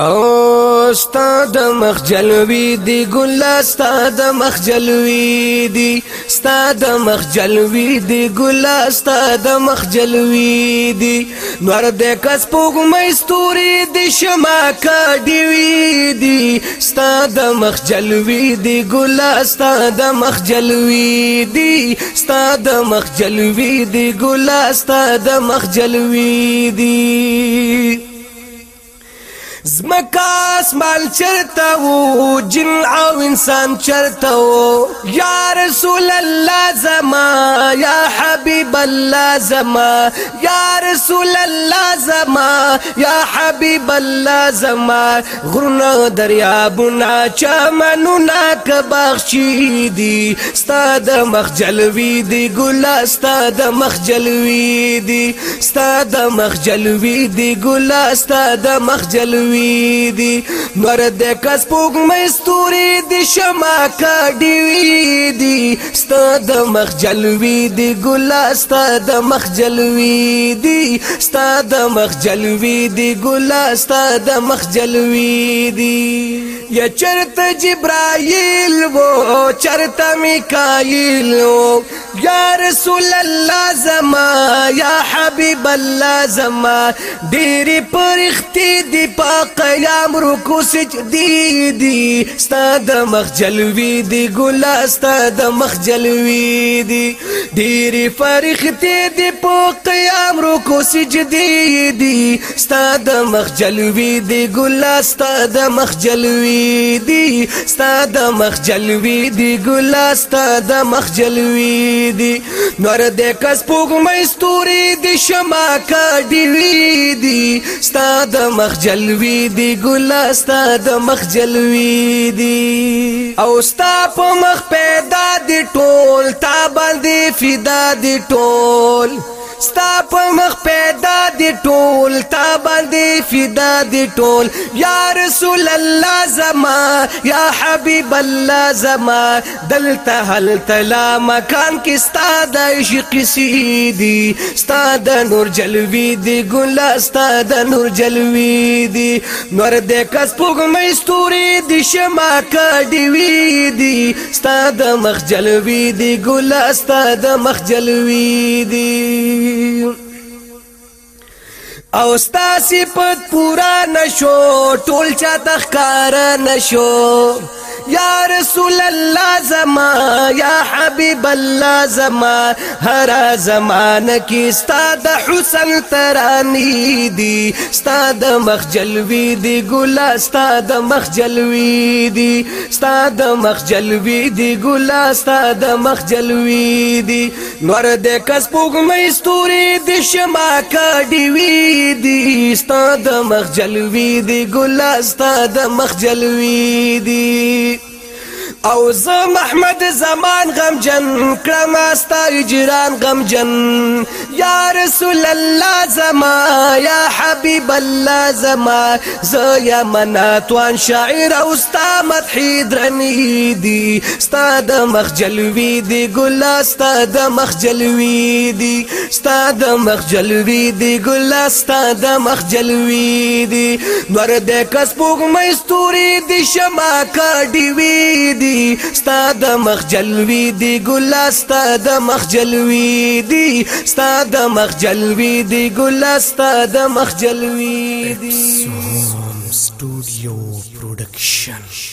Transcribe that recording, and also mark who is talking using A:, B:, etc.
A: او ستا د مخجل وی دی ګل ستا د مخجل وی دی ستا د مخجل وی دی ګل ستا د مخجل وی دی نور د کس پوغمې ستوري د شما کا دی وی دی ستا د مخجل وی دی ګل ستا د مخجل وی دی ستا د مخجل وی دی ګل ستا د مخجل وی دی زمکا اسمال چرتا وو جن او انسان چرتا وو یا رسول الله زما یا حبیب حبیب الله زما یا رسول الله زما یا حبیب الله زما غرونه دریابونه چمنونه که بخشي دي ستا د مخ جلوي دي ګلا ستا د مخ جلوي دي ستا د مخ جلوي دي ګلا ستا د مخ جلوي دي نور د کس پوګ مې ستوري دي شما کا دی دي ستا د مخ جلوي دي ګلا ستا د مخجل وی دی ستا د مخجل وی دی ګلا ستا د مخجل وی دی یا چرته جبرائیل وو چرته میکائیل وو یا رسول الله زما یا حبیب الله زما ډېری پرختی دی په قیام رکو سجدی دی ستا د مخجل وی دی ګلا ستا د مخجل وی دی ډېری فرختی دی په قیام رکو سجدی دی ستا د مخجل وی دی ګلا ستا د مخجل وی دی ستا د مخجل وی دی ګلا ستا د مخجل وی ستوري دي نور د کس پوغ مې ستوري دي شما کا ډیوی دي ستا د مخجل وی دي ګلا ستا د مخجل وی دي او ستا په مخ پیدا دي ټول تا باندې فدا دي ټول ستا په مخ پیدا دی ټول تا باندې فدا دی ټول یا رسول الله زما یا حبیب الله زما دلته هل تلا مکان کې ستاد عشق سیدی ستاد نور جلوی دی ګل ستاد نور جلوی دی نور دې کس پوګ مې ستوري دی شما کډی وی دی ستاد مخ جلوی دی ګل ستاد مخ جلوی دی او ستا صفت پورا نشو ټول چا تخکار نشو رسول الله زما یا حبیب الله زما هر زمانه کې ستاد حسن ترانی دی ستاد مخجل وی دی ګلا ستاد مخجل وی دی ستاد مخجل وی دی ګلا ستاد مخجل وی دی نور د کس پوغمې ستوري د شما کډی وی دی ستاد مخجل وی دی ګلا ستاد مخجل وی دی او ز محمد زمان غم جن کړم استا جیران غم جن یا رسول الله زما یا حبیب الله زما ز یا مناتوان شاعر او استا مدحی درنی دی استا د مخجل وی دی ګل استا د مخجل وی دی استا د مخجل وی دی ګل استا د مخجل وی دی نور د کس پوغ مې ستوري دی شما کا دی وی دی وی ستا د مخجل وی دی ګلا ستا د مخجل وی دی ستا د مخجل وی دی ګلا ستا د مخجل وی دی سټوډیو پروډکشن